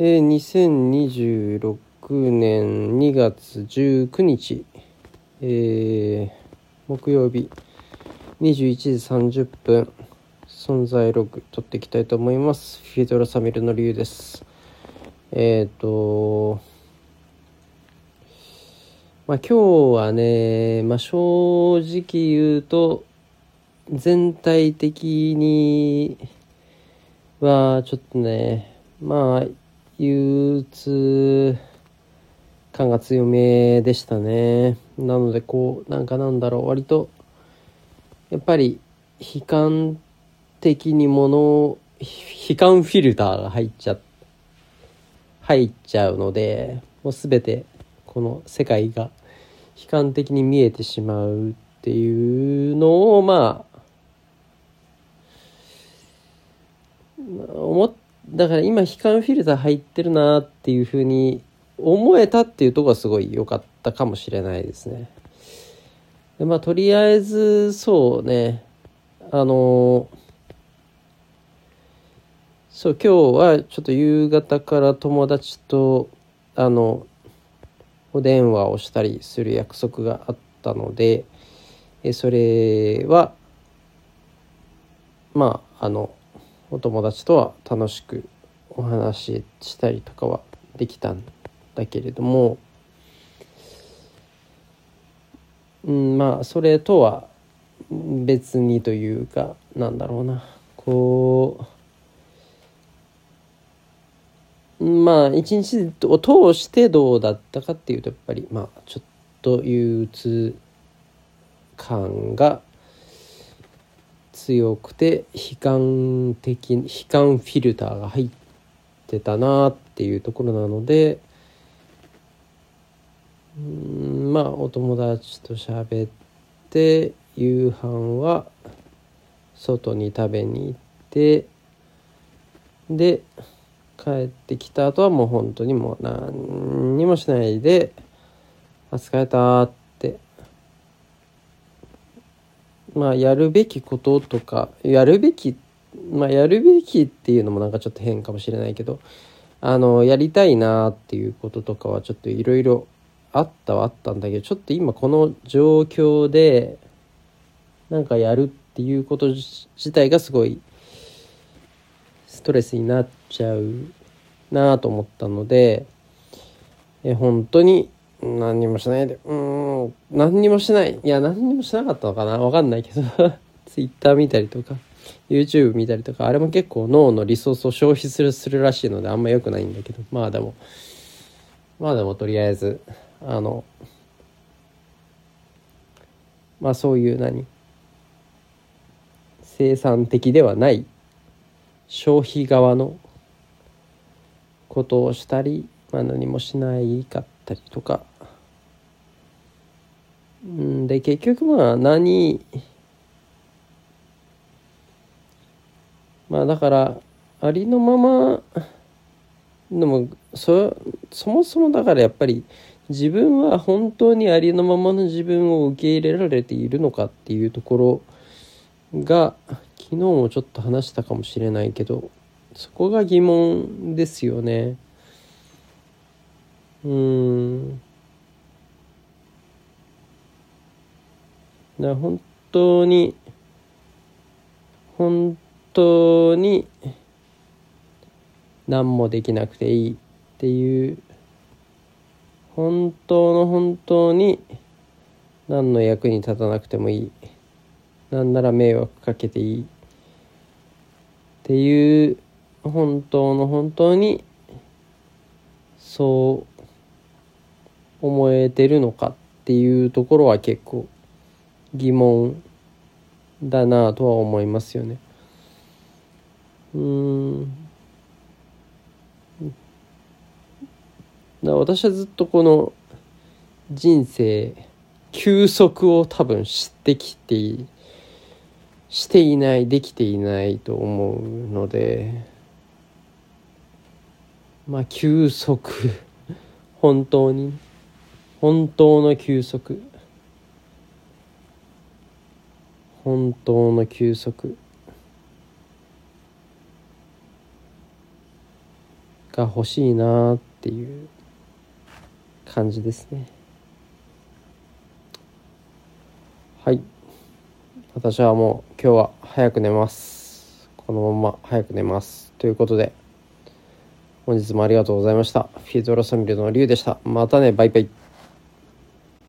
えー、2026年2月19日、えー、木曜日21時30分存在ログ取っていきたいと思います。フィードラサミルの理由です。えっ、ー、とまあ今日はね、まあ正直言うと全体的にはちょっとねまあ憂鬱感が強めでしたね。なので、こう、なんかなんだろう、割と、やっぱり、悲観的にものを、悲観フィルターが入っちゃ、入っちゃうので、もうすべて、この世界が悲観的に見えてしまうっていうのを、まあ、思ってだから今悲観フィルター入ってるなっていうふうに思えたっていうとこがすごい良かったかもしれないですね。でまあとりあえずそうねあのそう今日はちょっと夕方から友達とあのお電話をしたりする約束があったのでえそれはまああのお友達とは楽しくお話ししたりとかはできたんだけれども、うん、まあそれとは別にというかなんだろうな。こうまあ一日を通してどうだったかっていうとやっぱりまあちょっと憂鬱感が強くて悲観的悲観フィルターが入ってたなっていうところなのでうんまあお友達と喋って夕飯は外に食べに行ってで帰ってきた後はもう本当にもう何にもしないで「あ疲れた」ってまあ、やるべきこととか、やるべき、まあ、やるべきっていうのもなんかちょっと変かもしれないけど、あの、やりたいなっていうこととかはちょっといろいろあったはあったんだけど、ちょっと今この状況で、なんかやるっていうこと自体がすごいストレスになっちゃうなと思ったので、え本当に何にもしないで、うん、何にもしない。いや、何にもしなかったのかな。わかんないけど、Twitter 見たりとか、YouTube 見たりとか、あれも結構脳のリソースを消費するするらしいので、あんま良くないんだけど、まあでも、まあでもとりあえず、あの、まあそういう何？生産的ではない。消費側のことをしたり、まあ何もしないかったりとかんで結局まあ何まあだからありのままでもそそもそもだからやっぱり自分は本当にありのままの自分を受け入れられているのかっていうところが昨日もちょっと話したかもしれないけどそこが疑問ですよね。うん。だ本当に本当に何もできなくていいっていう本当の本当に何の役に立たなくてもいい。なんなら迷惑かけていいっていう本当の本当にそう思えてるのかっていうところは結構疑問だなとは思いますよね。うんだ私はずっとこの人生休息を多分知ってきてしていないできていないと思うのでまあ休息本当に本当の休息。本当の休息。が欲しいなっていう感じですね。はい。私はもう今日は早く寝ます。このまま早く寝ます。ということで本日もありがとうございました。フィードロサミルのリュウでした。またね。バイバイ。